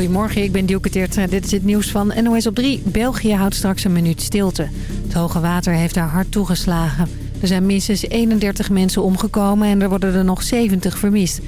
Goedemorgen, ik ben Dielke Teert. Dit is het nieuws van NOS op 3. België houdt straks een minuut stilte. Het hoge water heeft daar hard toegeslagen. Er zijn minstens 31 mensen omgekomen en er worden er nog 70 vermist.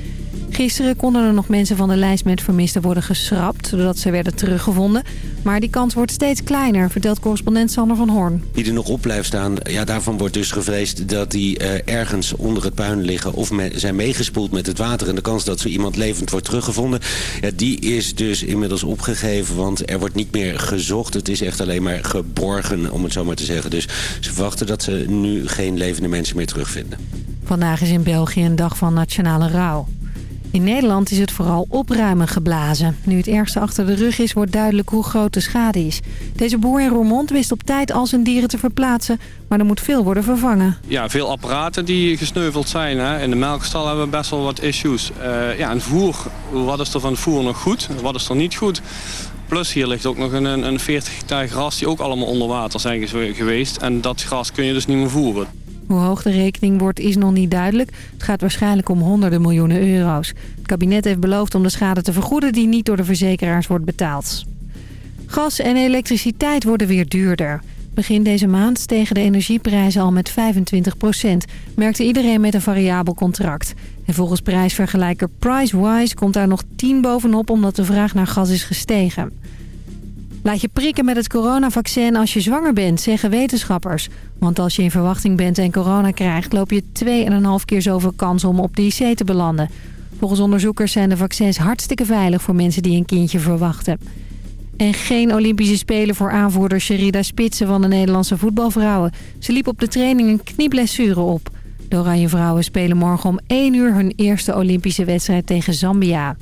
Gisteren konden er nog mensen van de lijst met vermisten worden geschrapt... doordat ze werden teruggevonden. Maar die kans wordt steeds kleiner, vertelt correspondent Sander van Hoorn. Die er nog op blijft staan, ja, daarvan wordt dus gevreesd... dat die uh, ergens onder het puin liggen of me zijn meegespoeld met het water. En de kans dat zo iemand levend wordt teruggevonden... Ja, die is dus inmiddels opgegeven, want er wordt niet meer gezocht. Het is echt alleen maar geborgen, om het zo maar te zeggen. Dus ze verwachten dat ze nu geen levende mensen meer terugvinden. Vandaag is in België een dag van nationale rouw. In Nederland is het vooral opruimen geblazen. Nu het ergste achter de rug is, wordt duidelijk hoe groot de schade is. Deze boer in Roermond wist op tijd al zijn dieren te verplaatsen... maar er moet veel worden vervangen. Ja, veel apparaten die gesneuveld zijn. Hè. In de melkstal hebben we best wel wat issues. Uh, ja, en voer, wat is er van het voer nog goed? Wat is er niet goed? Plus hier ligt ook nog een, een 40 hectare gras die ook allemaal onder water zijn geweest. En dat gras kun je dus niet meer voeren. Hoe hoog de rekening wordt is nog niet duidelijk. Het gaat waarschijnlijk om honderden miljoenen euro's. Het kabinet heeft beloofd om de schade te vergoeden die niet door de verzekeraars wordt betaald. Gas en elektriciteit worden weer duurder. Begin deze maand stegen de energieprijzen al met 25 procent, merkte iedereen met een variabel contract. En volgens prijsvergelijker Pricewise komt daar nog 10 bovenop omdat de vraag naar gas is gestegen. Laat je prikken met het coronavaccin als je zwanger bent, zeggen wetenschappers. Want als je in verwachting bent en corona krijgt... loop je 2,5 keer zoveel kans om op de IC te belanden. Volgens onderzoekers zijn de vaccins hartstikke veilig... voor mensen die een kindje verwachten. En geen Olympische Spelen voor aanvoerder Sherida Spitsen van de Nederlandse voetbalvrouwen. Ze liep op de training een knieblessure op. De Oranje Vrouwen spelen morgen om 1 uur hun eerste Olympische wedstrijd tegen Zambia.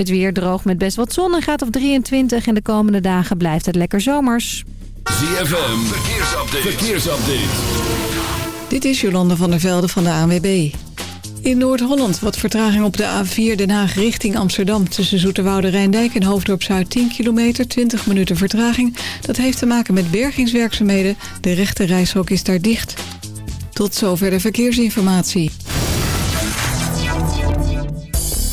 Het weer droog met best wat zon en gaat op 23 en de komende dagen blijft het lekker zomers. ZFM, verkeersupdate. verkeersupdate. Dit is Jolande van der Velde van de ANWB. In Noord-Holland wat vertraging op de A4 Den Haag richting Amsterdam... tussen Zoeterwoude Rijndijk en Hoofddorp Zuid 10 kilometer, 20 minuten vertraging. Dat heeft te maken met bergingswerkzaamheden. De rechte reishok is daar dicht. Tot zover de verkeersinformatie.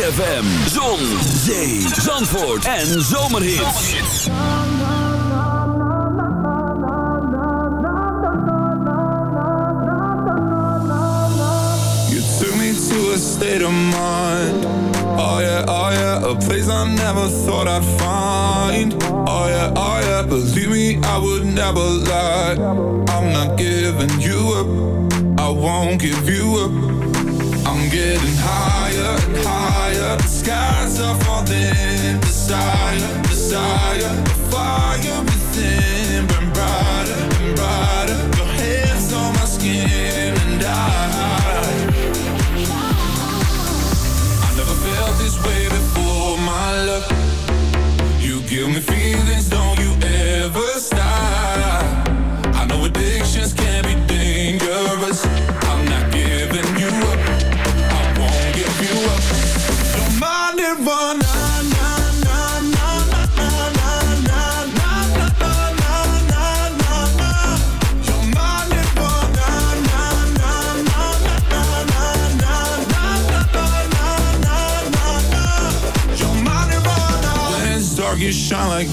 ZFM, zon, zee, zandvoort en zomerhits. You took me to a state of mind. Oh yeah, oh yeah, a place I never thought I'd find. Oh yeah, oh yeah, believe me, I would never lie. I'm not giving you up. I won't give you up. Skies are falling. Desire, desire, the fire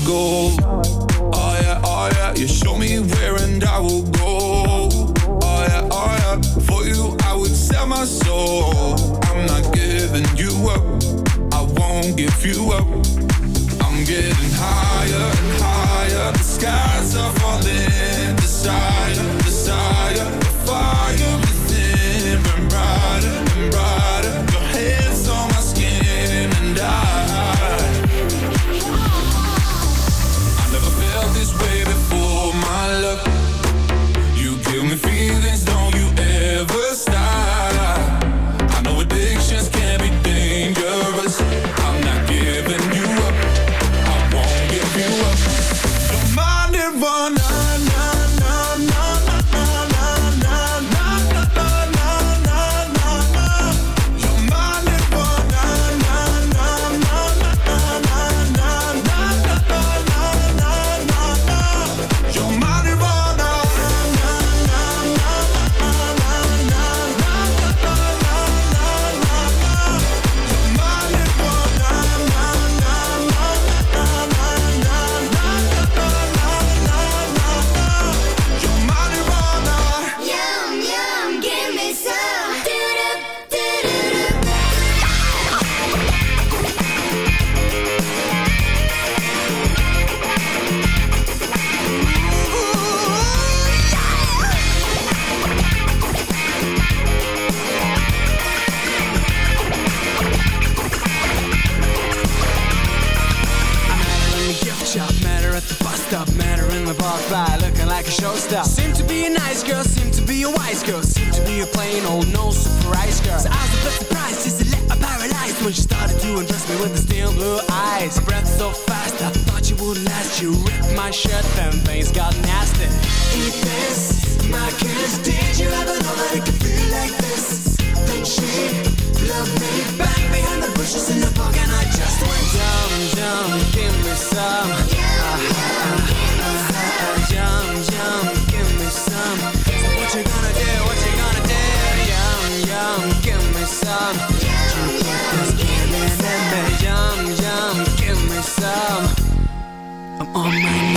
gold. On my knees.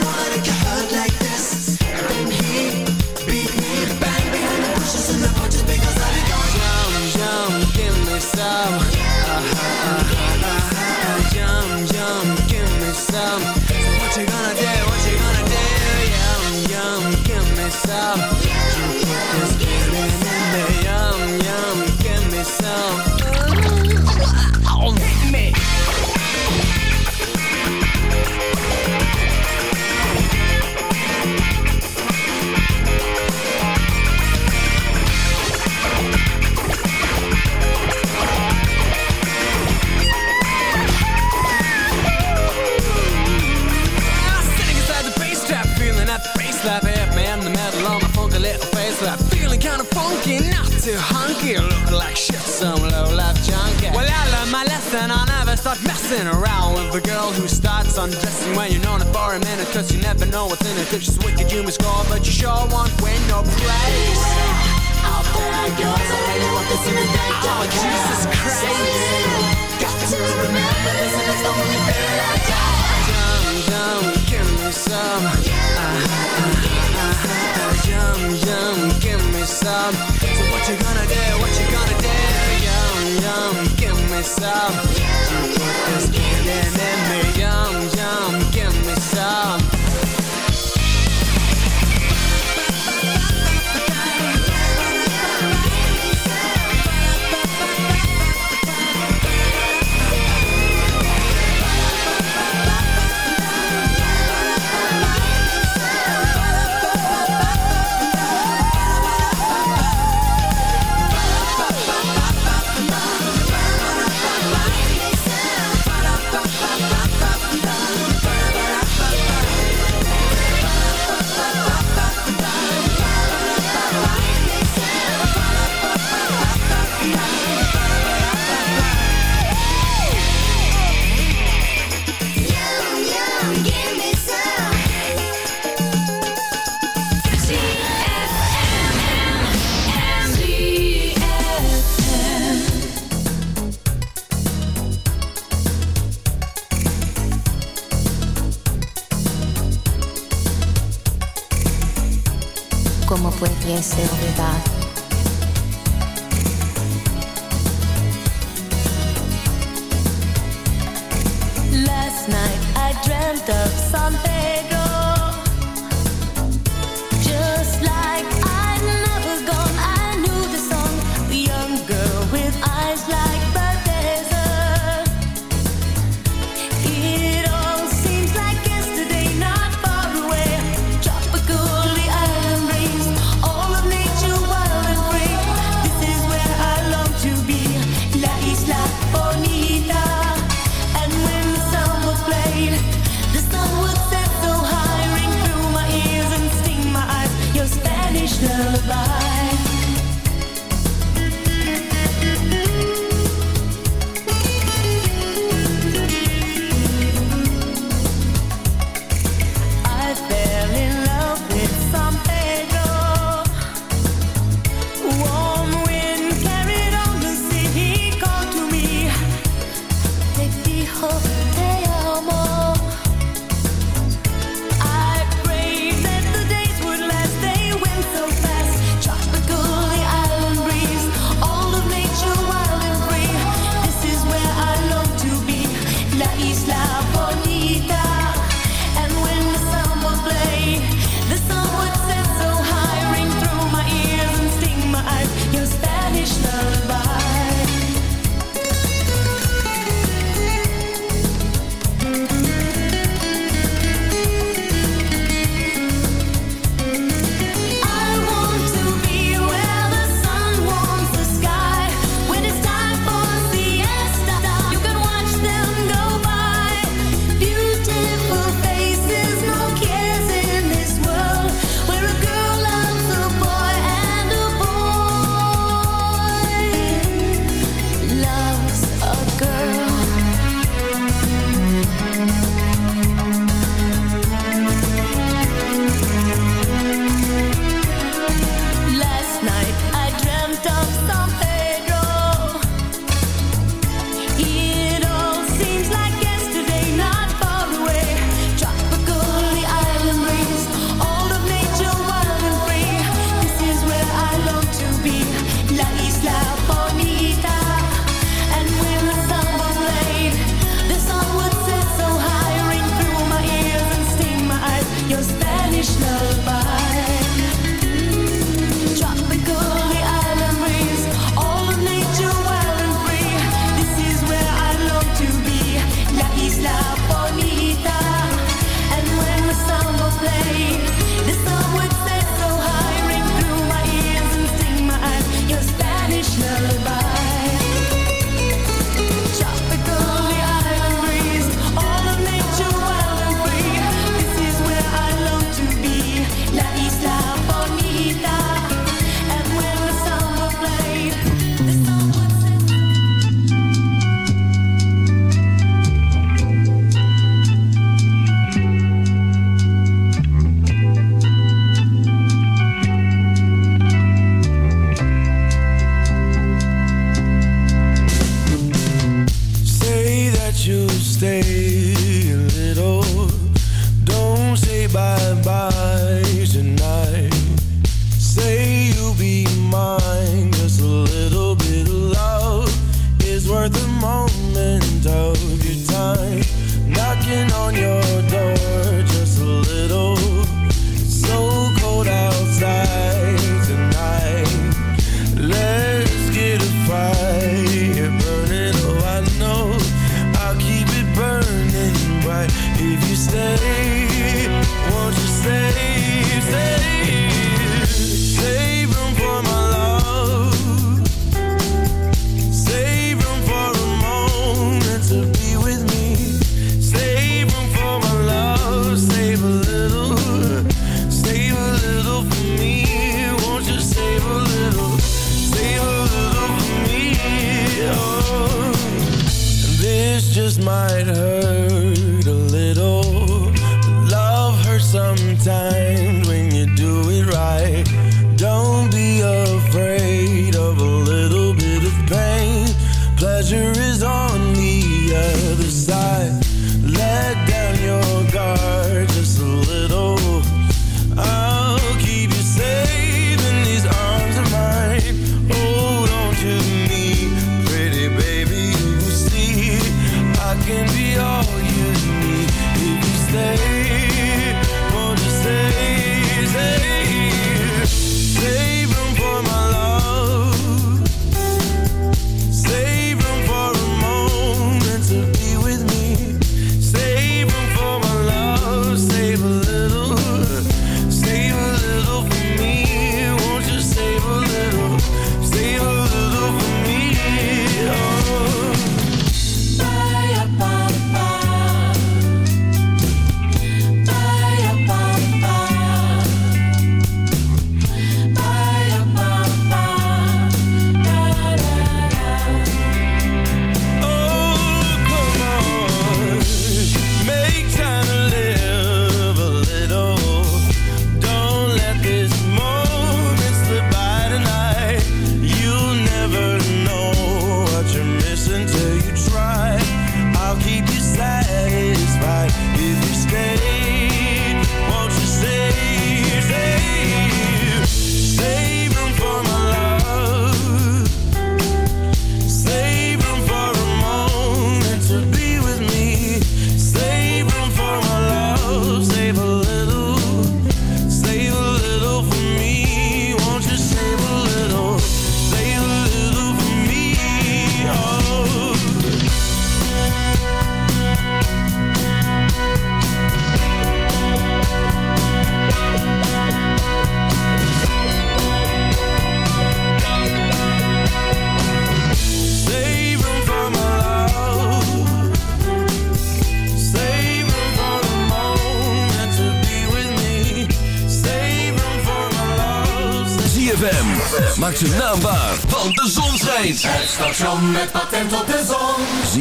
start messing around with a girl who starts undressing when you're known for a minute, cause you never know what's in it. If she's wicked, you must score, but you sure won't win no praise. Out there goes, I really want this in the day. Oh, Jesus Christ. Got to remember this, and it's the only thing I got. Yum, yum, give me some. Uh-huh, uh-huh, uh-huh. Yum, yum, give me some. So what you gonna do? What you gonna do? Yum, give me some. Yum, yum, give me some.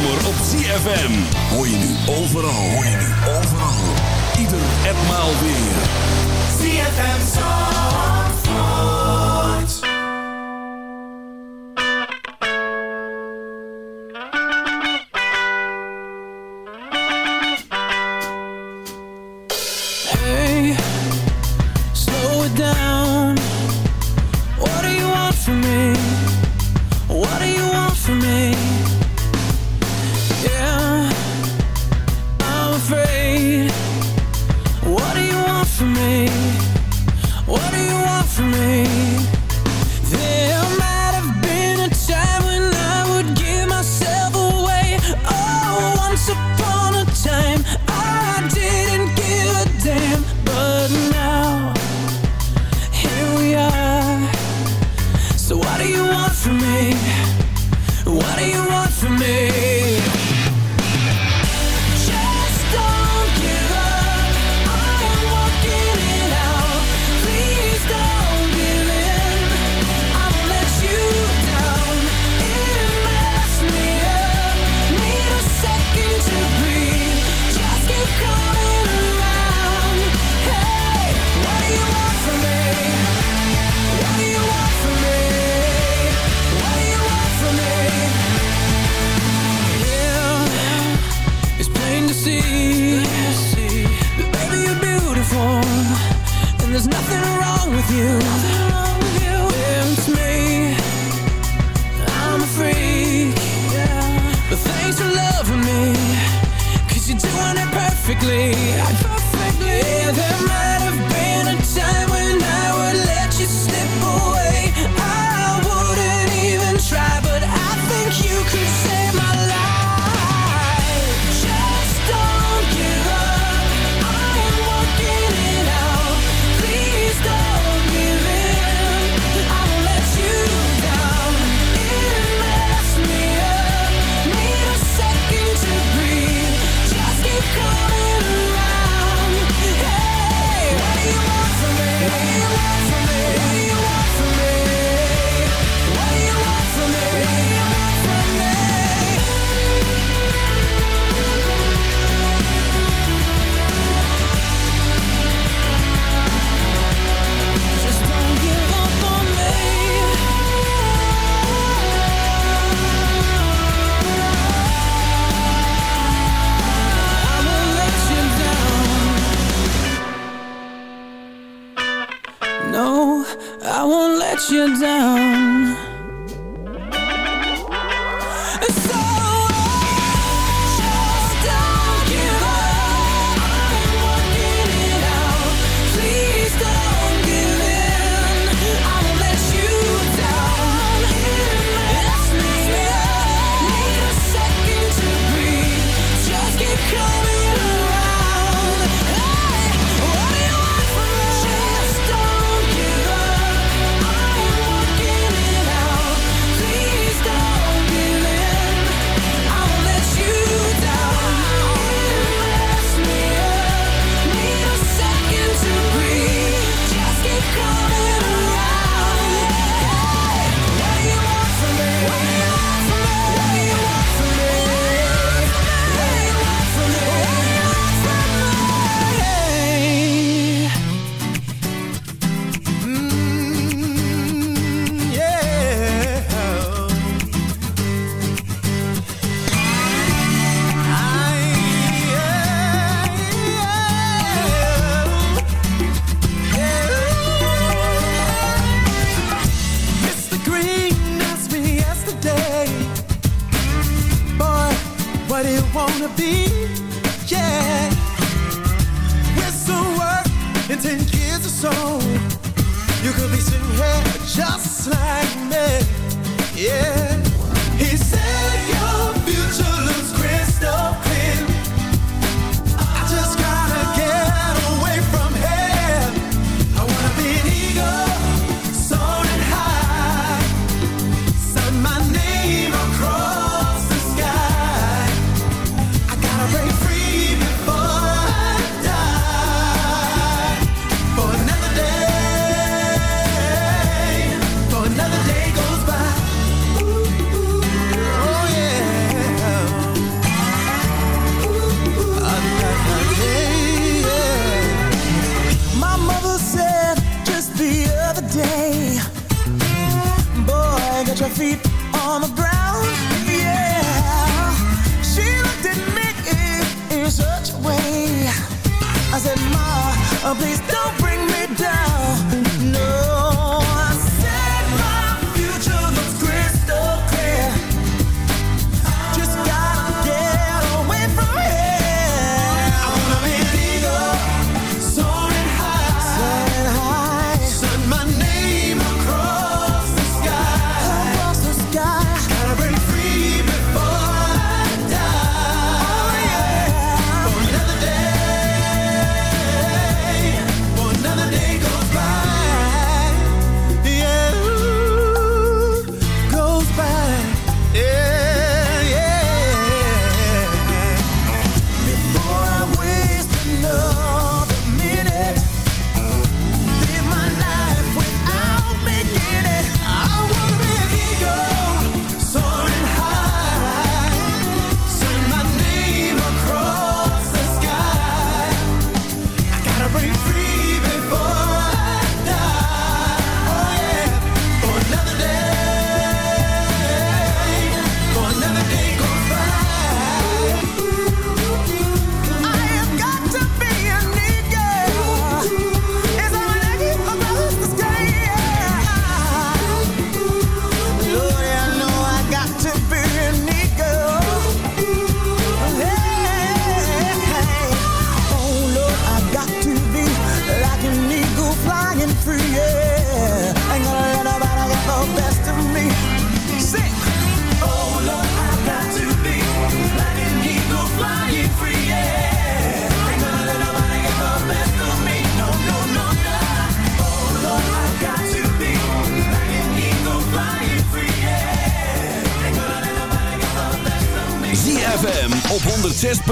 op ZFM. Hoor je nu overal, hoor je nu overal. Ieder enmaal weer. ZFM Zomer. quickly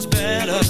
Much better.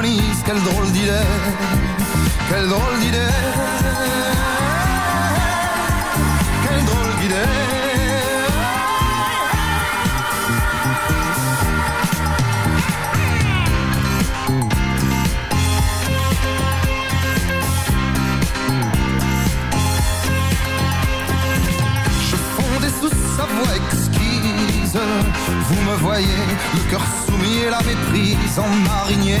Quelle drôle d'idée, quelle drôle d'idée, quelle drôle d'idée. Je fondais sous sa voix exquise. Vous me voyez, le cœur soumis et la méprise en marinier.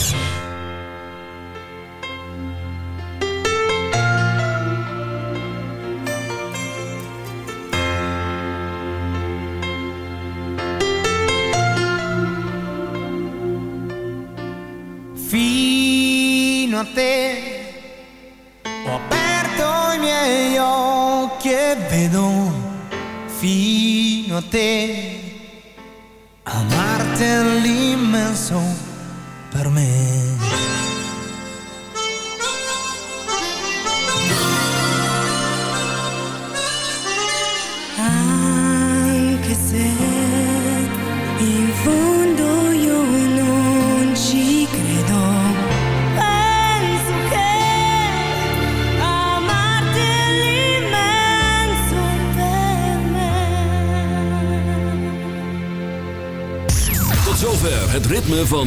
ter